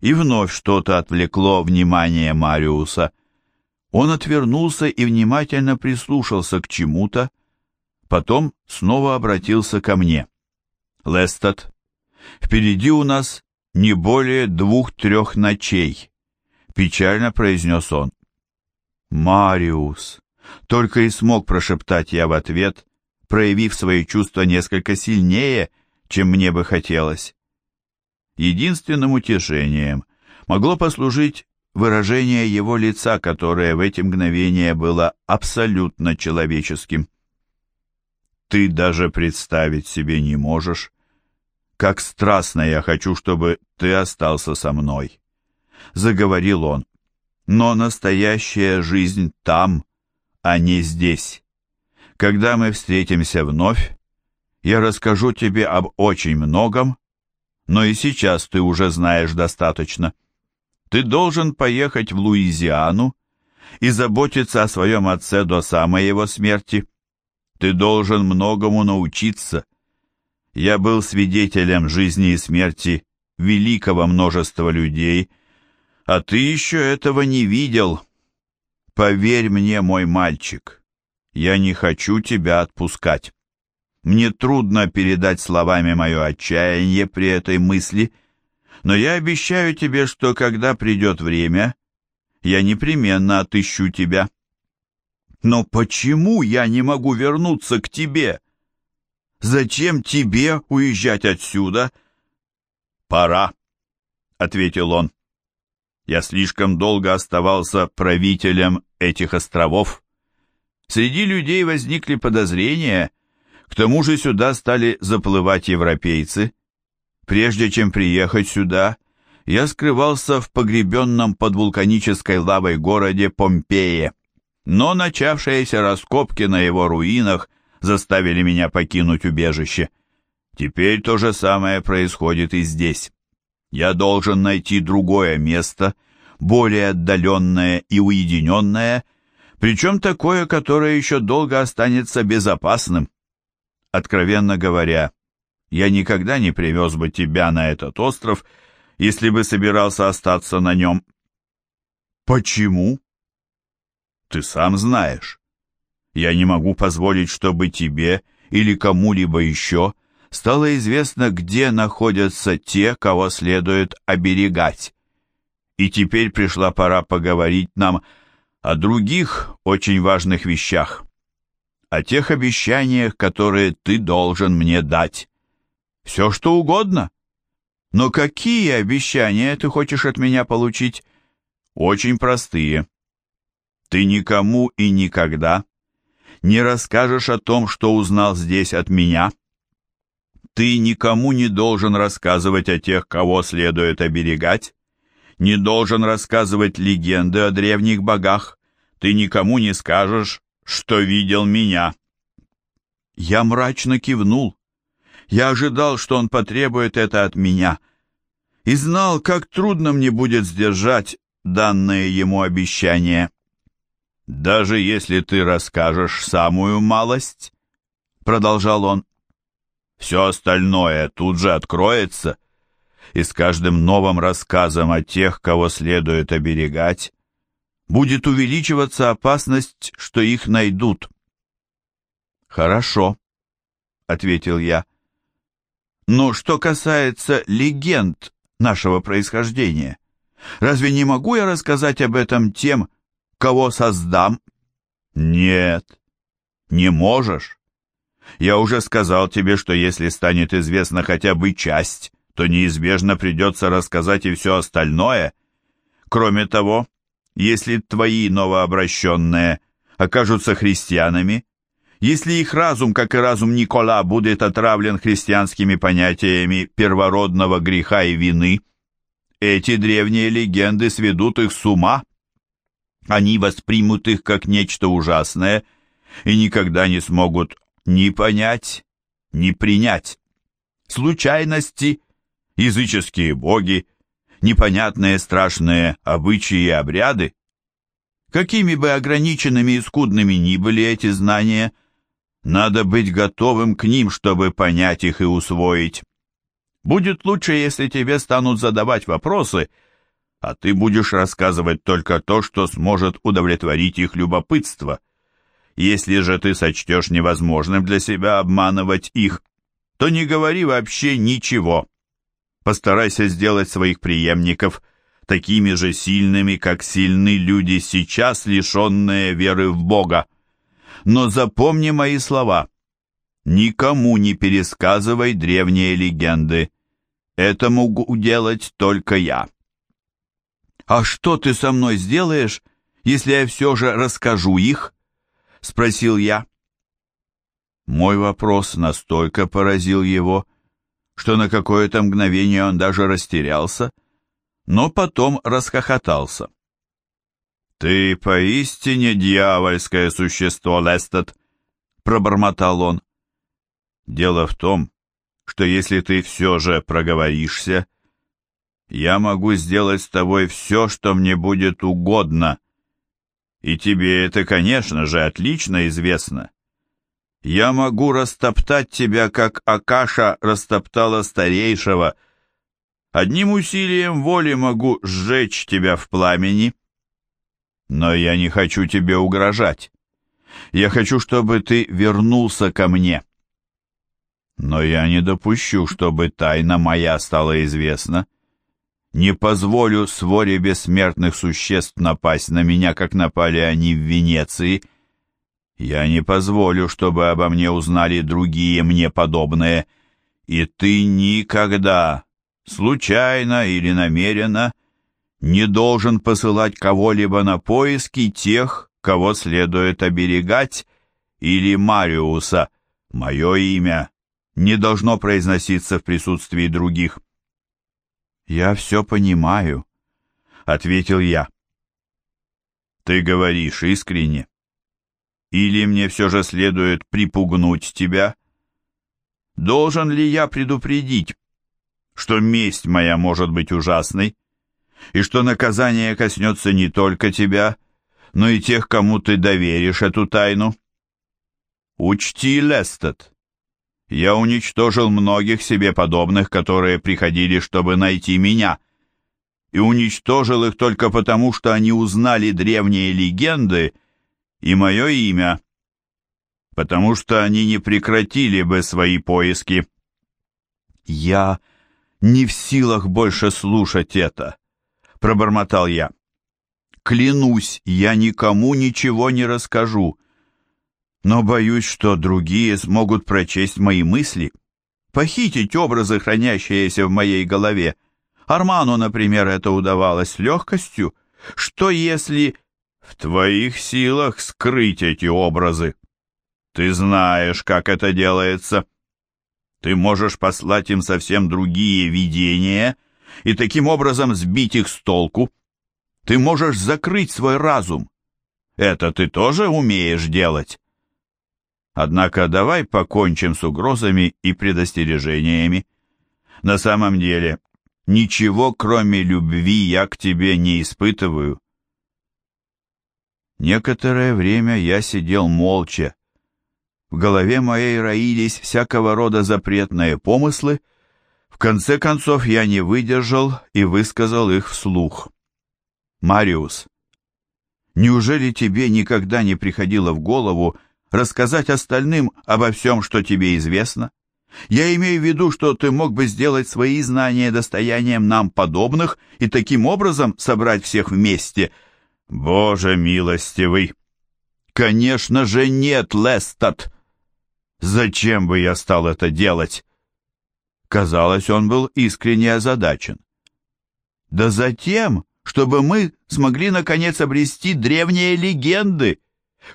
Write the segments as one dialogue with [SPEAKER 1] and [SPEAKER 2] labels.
[SPEAKER 1] И вновь что-то отвлекло внимание Мариуса. Он отвернулся и внимательно прислушался к чему-то, потом снова обратился ко мне. «Лестед, впереди у нас не более двух-трех ночей», — печально произнес он. «Мариус!» — только и смог прошептать я в ответ, проявив свои чувства несколько сильнее, чем мне бы хотелось. Единственным утешением могло послужить выражение его лица, которое в эти мгновения было абсолютно человеческим. «Ты даже представить себе не можешь, как страстно я хочу, чтобы ты остался со мной», — заговорил он. «Но настоящая жизнь там, а не здесь. Когда мы встретимся вновь, я расскажу тебе об очень многом, но и сейчас ты уже знаешь достаточно. Ты должен поехать в Луизиану и заботиться о своем отце до самой его смерти. Ты должен многому научиться. Я был свидетелем жизни и смерти великого множества людей, а ты еще этого не видел. Поверь мне, мой мальчик, я не хочу тебя отпускать. Мне трудно передать словами мое отчаяние при этой мысли, но я обещаю тебе, что когда придет время, я непременно отыщу тебя. Но почему я не могу вернуться к тебе? Зачем тебе уезжать отсюда? Пора, — ответил он. Я слишком долго оставался правителем этих островов. Среди людей возникли подозрения, к тому же сюда стали заплывать европейцы. Прежде чем приехать сюда, я скрывался в погребенном под вулканической лавой городе Помпее. Но начавшиеся раскопки на его руинах заставили меня покинуть убежище. Теперь то же самое происходит и здесь. Я должен найти другое место, более отдаленное и уединенное, причем такое, которое еще долго останется безопасным. Откровенно говоря, я никогда не привез бы тебя на этот остров, если бы собирался остаться на нем. Почему? Ты сам знаешь. Я не могу позволить, чтобы тебе или кому-либо еще стало известно, где находятся те, кого следует оберегать. И теперь пришла пора поговорить нам о других очень важных вещах о тех обещаниях, которые ты должен мне дать. Все, что угодно. Но какие обещания ты хочешь от меня получить? Очень простые. Ты никому и никогда не расскажешь о том, что узнал здесь от меня. Ты никому не должен рассказывать о тех, кого следует оберегать, не должен рассказывать легенды о древних богах, ты никому не скажешь, что видел меня. Я мрачно кивнул. Я ожидал, что он потребует это от меня, и знал, как трудно мне будет сдержать данное ему обещание. «Даже если ты расскажешь самую малость», — продолжал он, — «все остальное тут же откроется, и с каждым новым рассказом о тех, кого следует оберегать, будет увеличиваться опасность, что их найдут. «Хорошо», — ответил я. «Но что касается легенд нашего происхождения, разве не могу я рассказать об этом тем, кого создам?» «Нет, не можешь. Я уже сказал тебе, что если станет известна хотя бы часть, то неизбежно придется рассказать и все остальное. Кроме того, если твои новообращенные окажутся христианами, если их разум, как и разум Никола, будет отравлен христианскими понятиями первородного греха и вины, эти древние легенды сведут их с ума. Они воспримут их как нечто ужасное и никогда не смогут ни понять, ни принять. Случайности, языческие боги, непонятные страшные обычаи и обряды. Какими бы ограниченными и скудными ни были эти знания, надо быть готовым к ним, чтобы понять их и усвоить. Будет лучше, если тебе станут задавать вопросы, а ты будешь рассказывать только то, что сможет удовлетворить их любопытство. Если же ты сочтешь невозможным для себя обманывать их, то не говори вообще ничего. Постарайся сделать своих преемников такими же сильными, как сильны люди сейчас, лишенные веры в Бога. Но запомни мои слова. Никому не пересказывай древние легенды. Это могу делать только я. «А что ты со мной сделаешь, если я все же расскажу их?» — спросил я. Мой вопрос настолько поразил его, что на какое-то мгновение он даже растерялся, но потом расхохотался. «Ты поистине дьявольское существо, Лестед!» — пробормотал он. «Дело в том, что если ты все же проговоришься, я могу сделать с тобой все, что мне будет угодно, и тебе это, конечно же, отлично известно. Я могу растоптать тебя, как Акаша растоптала старейшего. Одним усилием воли могу сжечь тебя в пламени. Но я не хочу тебе угрожать. Я хочу, чтобы ты вернулся ко мне. Но я не допущу, чтобы тайна моя стала известна. Не позволю своре бессмертных существ напасть на меня, как напали они в Венеции — я не позволю, чтобы обо мне узнали другие мне подобные, и ты никогда, случайно или намеренно, не должен посылать кого-либо на поиски тех, кого следует оберегать, или Мариуса, мое имя, не должно произноситься в присутствии других. «Я все понимаю», — ответил я. «Ты говоришь искренне?» Или мне все же следует припугнуть тебя? Должен ли я предупредить, что месть моя может быть ужасной, и что наказание коснется не только тебя, но и тех, кому ты доверишь эту тайну? Учти, Лестед, я уничтожил многих себе подобных, которые приходили, чтобы найти меня, и уничтожил их только потому, что они узнали древние легенды и мое имя, потому что они не прекратили бы свои поиски. Я не в силах больше слушать это, пробормотал я. Клянусь, я никому ничего не расскажу, но боюсь, что другие смогут прочесть мои мысли, похитить образы, хранящиеся в моей голове. Арману, например, это удавалось с легкостью. Что если в твоих силах скрыть эти образы. Ты знаешь, как это делается. Ты можешь послать им совсем другие видения и таким образом сбить их с толку. Ты можешь закрыть свой разум. Это ты тоже умеешь делать. Однако давай покончим с угрозами и предостережениями. На самом деле, ничего кроме любви я к тебе не испытываю. Некоторое время я сидел молча. В голове моей роились всякого рода запретные помыслы. В конце концов я не выдержал и высказал их вслух. «Мариус, неужели тебе никогда не приходило в голову рассказать остальным обо всем, что тебе известно? Я имею в виду, что ты мог бы сделать свои знания достоянием нам подобных и таким образом собрать всех вместе — Боже милостивый! Конечно же нет, Лестат! Зачем бы я стал это делать? Казалось, он был искренне озадачен. Да затем, чтобы мы смогли наконец обрести древние легенды,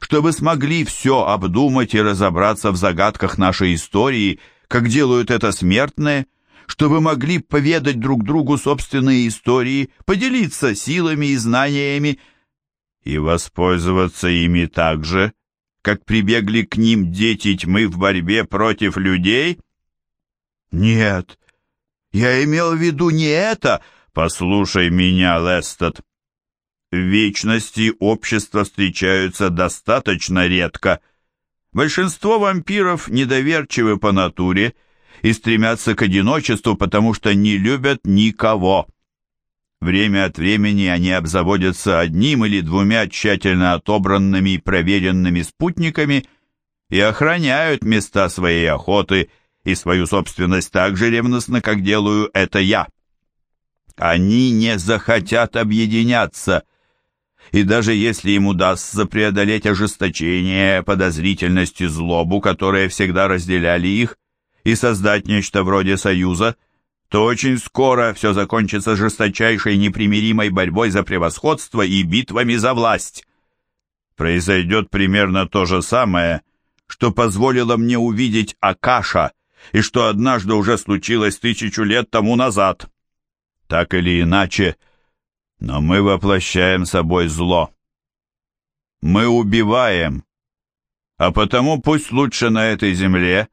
[SPEAKER 1] чтобы смогли все обдумать и разобраться в загадках нашей истории, как делают это смертные, чтобы могли поведать друг другу собственные истории, поделиться силами и знаниями, и воспользоваться ими так же, как прибегли к ним дети тьмы в борьбе против людей? Нет, я имел в виду не это. Послушай меня, Лестед. В вечности общества встречаются достаточно редко. Большинство вампиров недоверчивы по натуре и стремятся к одиночеству, потому что не любят никого. Время от времени они обзаводятся одним или двумя тщательно отобранными и проверенными спутниками и охраняют места своей охоты и свою собственность так же ревностно, как делаю это я. Они не захотят объединяться, и даже если им удастся преодолеть ожесточение, подозрительность и злобу, которые всегда разделяли их, и создать нечто вроде союза, то очень скоро все закончится жесточайшей непримиримой борьбой за превосходство и битвами за власть. Произойдет примерно то же самое, что позволило мне увидеть Акаша, и что однажды уже случилось тысячу лет тому назад. Так или иначе, но мы воплощаем собой зло. Мы убиваем, а потому пусть лучше на этой земле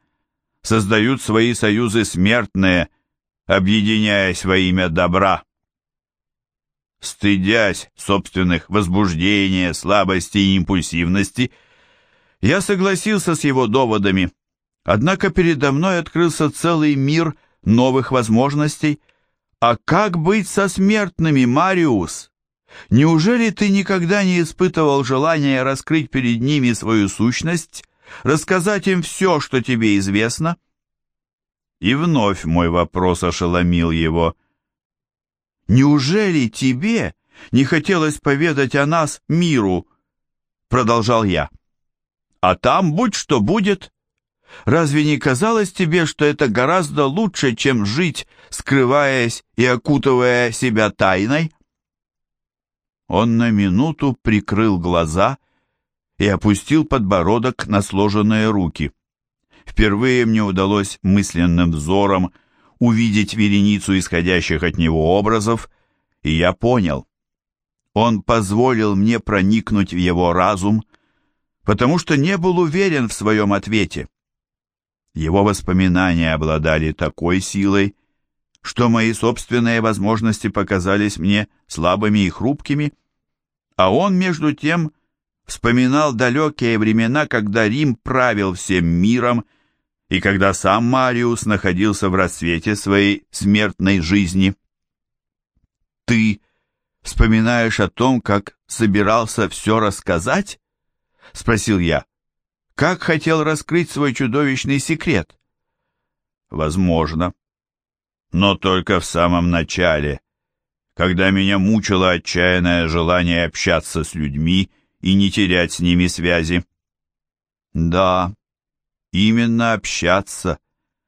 [SPEAKER 1] создают свои союзы смертные, объединяясь во имя добра. Стыдясь собственных возбуждения, слабости и импульсивности, я согласился с его доводами, однако передо мной открылся целый мир новых возможностей – «А как быть со смертными, Мариус? Неужели ты никогда не испытывал желания раскрыть перед ними свою сущность, рассказать им все, что тебе известно?» И вновь мой вопрос ошеломил его. «Неужели тебе не хотелось поведать о нас миру?» Продолжал я. «А там будь что будет. Разве не казалось тебе, что это гораздо лучше, чем жить, скрываясь и окутывая себя тайной? Он на минуту прикрыл глаза и опустил подбородок на сложенные руки. Впервые мне удалось мысленным взором увидеть вереницу исходящих от него образов, и я понял. Он позволил мне проникнуть в его разум, потому что не был уверен в своем ответе. Его воспоминания обладали такой силой, что мои собственные возможности показались мне слабыми и хрупкими, а он, между тем, вспоминал далекие времена, когда Рим правил всем миром и когда сам Мариус находился в рассвете своей смертной жизни. «Ты вспоминаешь о том, как собирался все рассказать?» — спросил я как хотел раскрыть свой чудовищный секрет? Возможно. Но только в самом начале, когда меня мучило отчаянное желание общаться с людьми и не терять с ними связи. Да, именно общаться,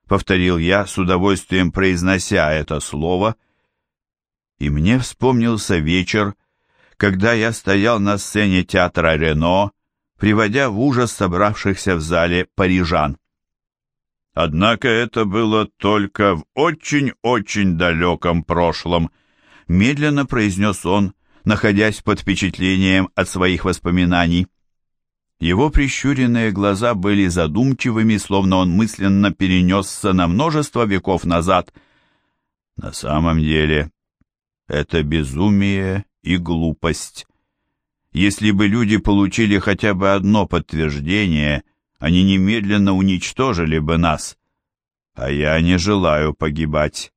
[SPEAKER 1] повторил я, с удовольствием произнося это слово, и мне вспомнился вечер, когда я стоял на сцене театра Рено приводя в ужас собравшихся в зале парижан. Однако это было только в очень-очень далеком прошлом, медленно произнес он, находясь под впечатлением от своих воспоминаний. Его прищуренные глаза были задумчивыми, словно он мысленно перенесся на множество веков назад. На самом деле, это безумие и глупость. Если бы люди получили хотя бы одно подтверждение, они немедленно уничтожили бы нас. А я не желаю погибать.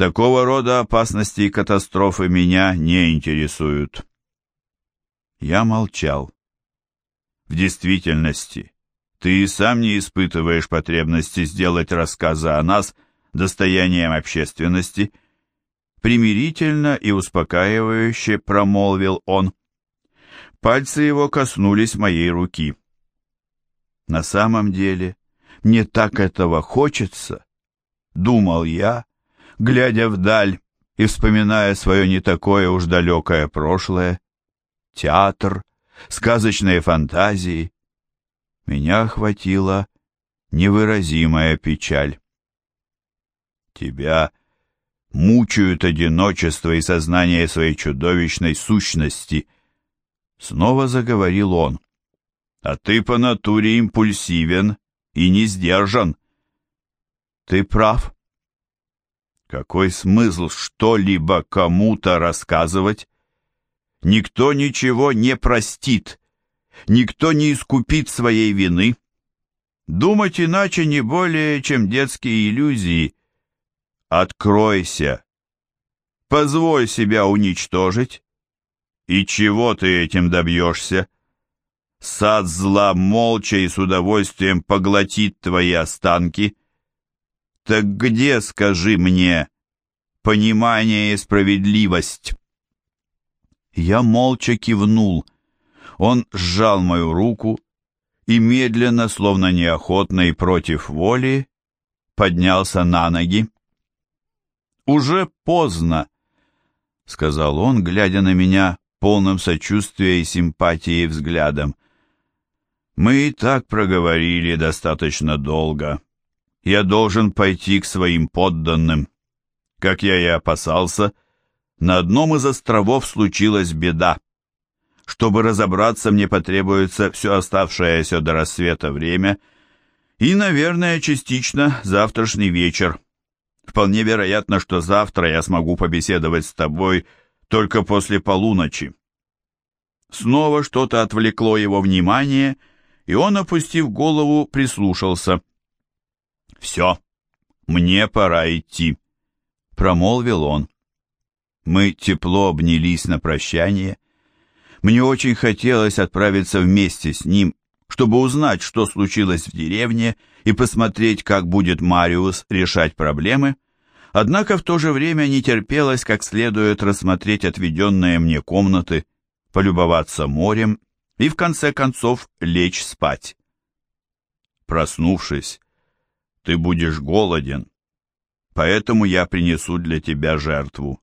[SPEAKER 1] Такого рода опасности и катастрофы меня не интересуют. Я молчал. В действительности, ты и сам не испытываешь потребности сделать рассказы о нас достоянием общественности. Примирительно и успокаивающе промолвил он. Пальцы его коснулись моей руки. На самом деле, мне так этого хочется, думал я, глядя вдаль и вспоминая свое не такое уж далекое прошлое. Театр, сказочные фантазии. Меня охватила невыразимая печаль. Тебя мучают одиночество и сознание своей чудовищной сущности — Снова заговорил он. А ты по натуре импульсивен и не сдержан. Ты прав. Какой смысл что-либо кому-то рассказывать? Никто ничего не простит, никто не искупит своей вины. Думать иначе не более, чем детские иллюзии. Откройся. Позволь себя уничтожить. И чего ты этим добьешься? Сад зла молча и с удовольствием поглотит твои останки. Так где, скажи мне, понимание и справедливость? Я молча кивнул. Он сжал мою руку и медленно, словно неохотно и против воли, поднялся на ноги. «Уже поздно», — сказал он, глядя на меня полным сочувствия и симпатии взглядом. «Мы и так проговорили достаточно долго. Я должен пойти к своим подданным. Как я и опасался, на одном из островов случилась беда. Чтобы разобраться, мне потребуется все оставшееся до рассвета время и, наверное, частично завтрашний вечер. Вполне вероятно, что завтра я смогу побеседовать с тобой только после полуночи. Снова что-то отвлекло его внимание, и он, опустив голову, прислушался. «Все, мне пора идти», — промолвил он. Мы тепло обнялись на прощание. Мне очень хотелось отправиться вместе с ним, чтобы узнать, что случилось в деревне, и посмотреть, как будет Мариус решать проблемы, Однако в то же время не терпелось как следует рассмотреть отведенные мне комнаты, полюбоваться морем и в конце концов лечь спать. Проснувшись, ты будешь голоден, поэтому я принесу для тебя жертву.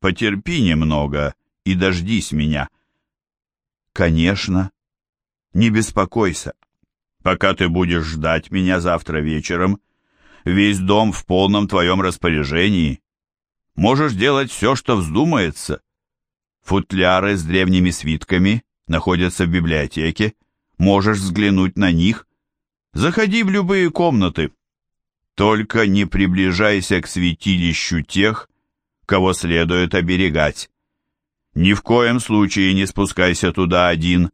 [SPEAKER 1] Потерпи немного и дождись меня. Конечно. Не беспокойся. Пока ты будешь ждать меня завтра вечером, Весь дом в полном твоем распоряжении. Можешь делать все, что вздумается. Футляры с древними свитками находятся в библиотеке. Можешь взглянуть на них. Заходи в любые комнаты. Только не приближайся к святилищу тех, кого следует оберегать. Ни в коем случае не спускайся туда один.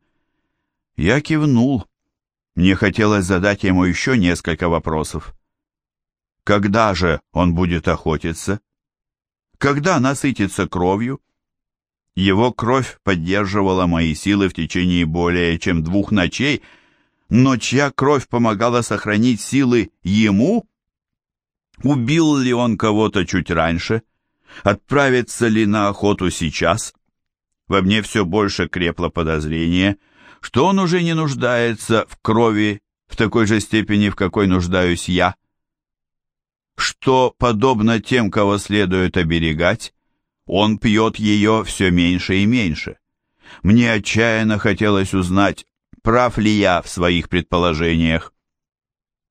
[SPEAKER 1] Я кивнул. Мне хотелось задать ему еще несколько вопросов. Когда же он будет охотиться? Когда насытится кровью? Его кровь поддерживала мои силы в течение более чем двух ночей, но чья кровь помогала сохранить силы ему? Убил ли он кого-то чуть раньше? Отправится ли на охоту сейчас? Во мне все больше крепло подозрение, что он уже не нуждается в крови в такой же степени, в какой нуждаюсь я что, подобно тем, кого следует оберегать, он пьет ее все меньше и меньше. Мне отчаянно хотелось узнать, прав ли я в своих предположениях.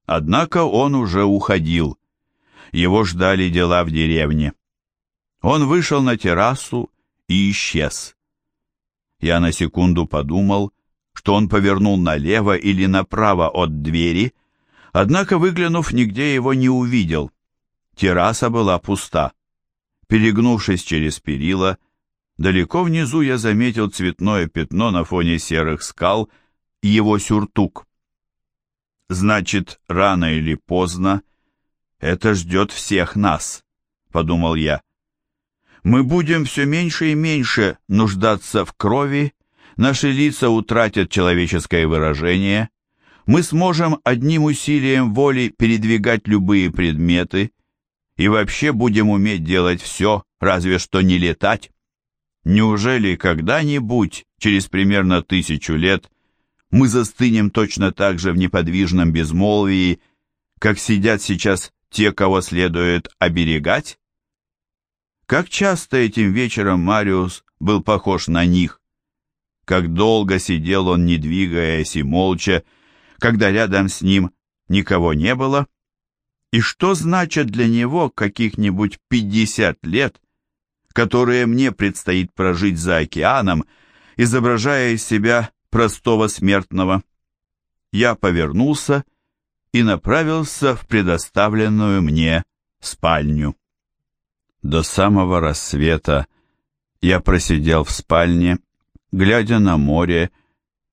[SPEAKER 1] Однако он уже уходил. Его ждали дела в деревне. Он вышел на террасу и исчез. Я на секунду подумал, что он повернул налево или направо от двери, однако, выглянув, нигде его не увидел. Терраса была пуста. Перегнувшись через перила, далеко внизу я заметил цветное пятно на фоне серых скал его сюртук. Значит, рано или поздно это ждет всех нас, подумал я. Мы будем все меньше и меньше нуждаться в крови, наши лица утратят человеческое выражение, мы сможем одним усилием воли передвигать любые предметы, и вообще будем уметь делать все, разве что не летать? Неужели когда-нибудь, через примерно тысячу лет, мы застынем точно так же в неподвижном безмолвии, как сидят сейчас те, кого следует оберегать? Как часто этим вечером Мариус был похож на них? Как долго сидел он, не двигаясь и молча, когда рядом с ним никого не было? И что значит для него каких-нибудь 50 лет, которые мне предстоит прожить за океаном, изображая из себя простого смертного? Я повернулся и направился в предоставленную мне спальню. До самого рассвета я просидел в спальне, глядя на море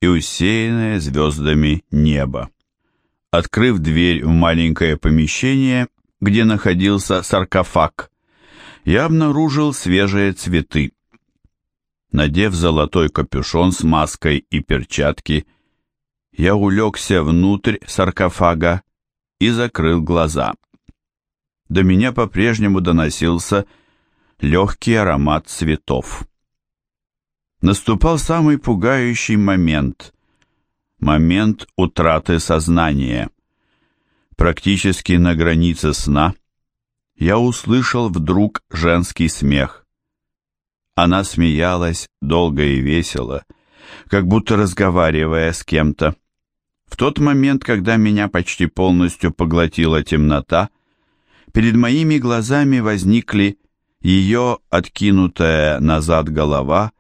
[SPEAKER 1] и усеянное звездами небо. Открыв дверь в маленькое помещение, где находился саркофаг, я обнаружил свежие цветы. Надев золотой капюшон с маской и перчатки, я улегся внутрь саркофага и закрыл глаза. До меня по-прежнему доносился легкий аромат цветов. Наступал самый пугающий момент, момент утраты сознания. Практически на границе сна я услышал вдруг женский смех. Она смеялась долго и весело, как будто разговаривая с кем-то. В тот момент, когда меня почти полностью поглотила темнота, перед моими глазами возникли ее откинутая назад голова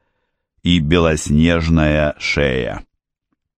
[SPEAKER 1] и белоснежная шея.